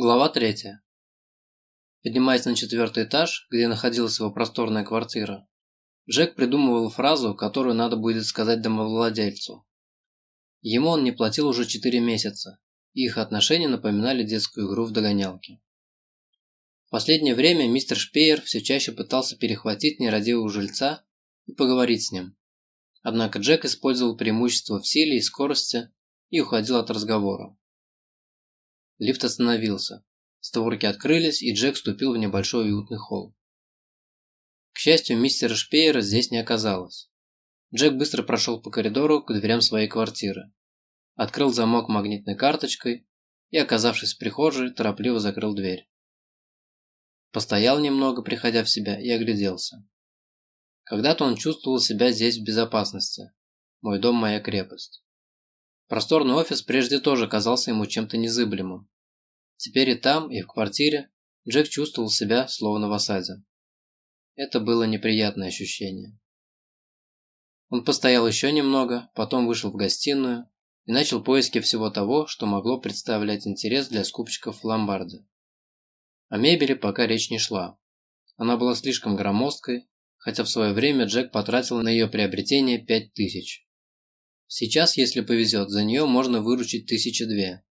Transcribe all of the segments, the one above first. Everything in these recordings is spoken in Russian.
Глава 3. Поднимаясь на четвертый этаж, где находилась его просторная квартира, Джек придумывал фразу, которую надо будет сказать домовладельцу. Ему он не платил уже 4 месяца, и их отношения напоминали детскую игру в догонялки. В последнее время мистер Шпеер все чаще пытался перехватить нерадивого жильца и поговорить с ним. Однако Джек использовал преимущество в силе и скорости и уходил от разговора. Лифт остановился. Створки открылись, и Джек вступил в небольшой уютный холл. К счастью, мистера Шпеера здесь не оказалось. Джек быстро прошел по коридору к дверям своей квартиры. Открыл замок магнитной карточкой и, оказавшись в прихожей, торопливо закрыл дверь. Постоял немного, приходя в себя, и огляделся. Когда-то он чувствовал себя здесь в безопасности. Мой дом – моя крепость. Просторный офис прежде тоже казался ему чем-то незыблемым. Теперь и там, и в квартире Джек чувствовал себя словно в осаде. Это было неприятное ощущение. Он постоял еще немного, потом вышел в гостиную и начал поиски всего того, что могло представлять интерес для скупщиков в ломбарде. О мебели пока речь не шла. Она была слишком громоздкой, хотя в свое время Джек потратил на ее приобретение 5000. Сейчас, если повезет, за нее можно выручить тысячи две.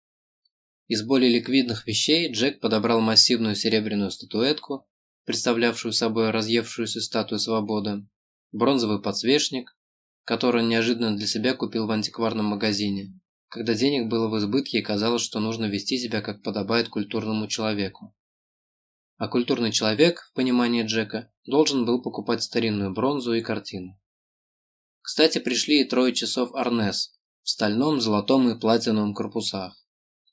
Из более ликвидных вещей Джек подобрал массивную серебряную статуэтку, представлявшую собой разъевшуюся статую свободы, бронзовый подсвечник, который он неожиданно для себя купил в антикварном магазине, когда денег было в избытке и казалось, что нужно вести себя как подобает культурному человеку. А культурный человек, в понимании Джека, должен был покупать старинную бронзу и картину. Кстати, пришли и трое часов Арнес в стальном, золотом и платиновом корпусах.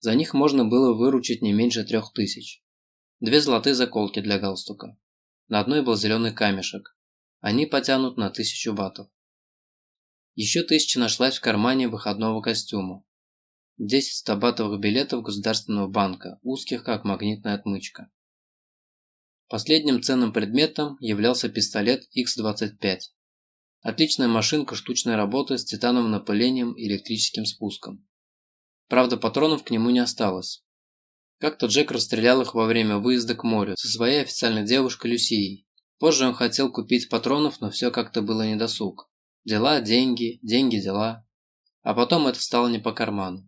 За них можно было выручить не меньше трех тысяч. Две золотые заколки для галстука. На одной был зеленый камешек. Они потянут на тысячу батов. Еще тысяча нашлась в кармане выходного костюма. Десять стабатовых билетов Государственного банка, узких как магнитная отмычка. Последним ценным предметом являлся пистолет X-25. Отличная машинка штучной работы с титановым напылением и электрическим спуском. Правда, патронов к нему не осталось. Как-то Джек расстрелял их во время выезда к морю со своей официальной девушкой Люсией. Позже он хотел купить патронов, но все как-то было недосуг. Дела, деньги, деньги, дела. А потом это стало не по карману.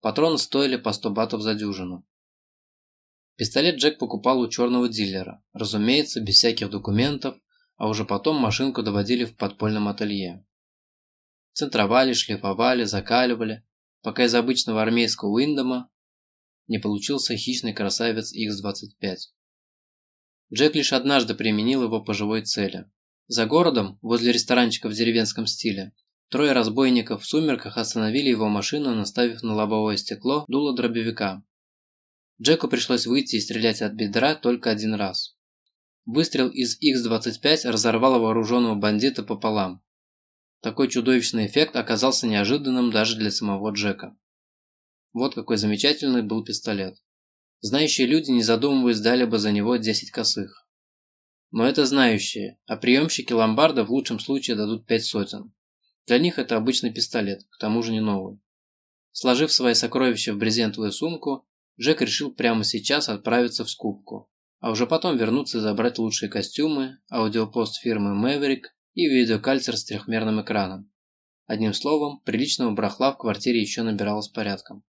Патроны стоили по 100 батов за дюжину. Пистолет Джек покупал у черного дилера, разумеется, без всяких документов, а уже потом машинку доводили в подпольном ателье. Центровали, шлифовали, закаливали, пока из обычного армейского Уиндома не получился хищный красавец X-25. Джек лишь однажды применил его по живой цели. За городом, возле ресторанчика в деревенском стиле, трое разбойников в сумерках остановили его машину, наставив на лобовое стекло дуло дробовика. Джеку пришлось выйти и стрелять от бедра только один раз. Выстрел из X-25 разорвал вооруженного бандита пополам. Такой чудовищный эффект оказался неожиданным даже для самого Джека. Вот какой замечательный был пистолет. Знающие люди, не задумываясь, дали бы за него 10 косых. Но это знающие, а приемщики ломбарда в лучшем случае дадут 5 сотен. Для них это обычный пистолет, к тому же не новый. Сложив свои сокровища в брезентовую сумку, Джек решил прямо сейчас отправиться в скупку а уже потом вернуться и забрать лучшие костюмы, аудиопост фирмы Maverick и видеокальцер с трехмерным экраном. Одним словом, приличного брахла в квартире еще набиралось порядком.